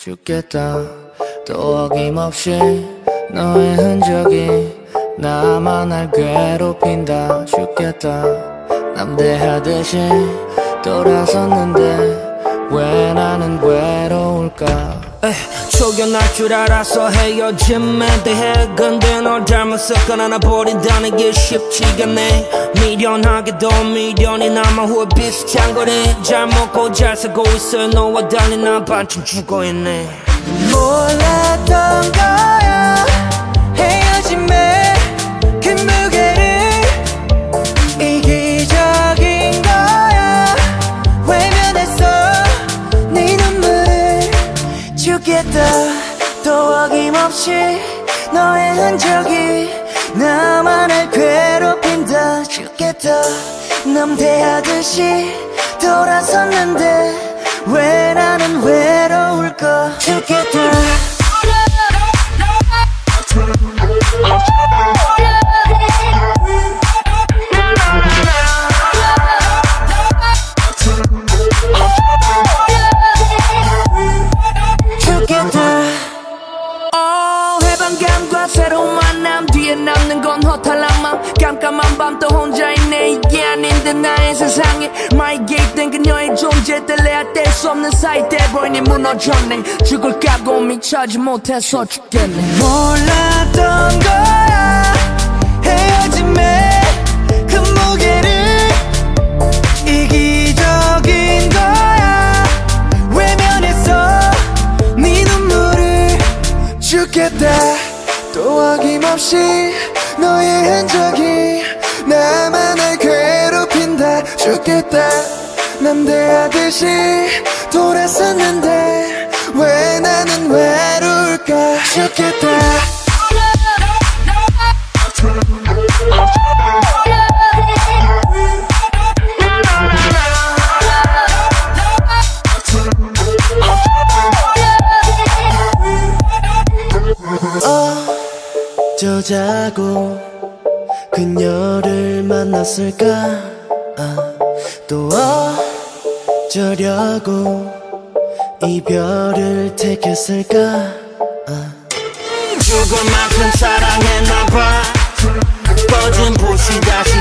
죽겠다. 또 어김없이 너의 흔적이 나만 날 괴롭힌다. 죽겠다. 남대하듯이 돌아섰는데 초견할 줄 알아서 헤어짐에 대해 근데 널 닮았었거나 나 버린다는 게 쉽지가 않네. 미련하게도 미련이 남아 후회 비슷한 거리 잘 먹고 잘 살고 있어 너와 달리 난 반쯤 죽어있네 죽겠다. 또 어김없이 너의 흔적이 나만을 괴롭힌다. 죽겠다. 남대하듯이 돌아섰는데 왜 나는 외로울까? 죽겠다 나의 세상에 마이 게이트된 그녀의 존재 뗄래야 뗄 수 없는 사이 돼버리니 무너졌네. 죽을 각오 미쳐지 못해서 죽겠네. 몰랐던 거야. 헤어짐에 그 무게를 이기적인 거야. 외면했어 네 눈물을 죽겠다. 또 어김없이 너의 흔적이 괴롭힌다 죽겠다 남대하듯이 돌아섰는데 왜 나는 외로울까? 죽겠다 어쩌자고 그녀를 만났을까? 아, 또 어쩌려고 이별을 택했을까 아. 죽을 만큼 사랑했나봐 꺼진 불씨 다시 타오르는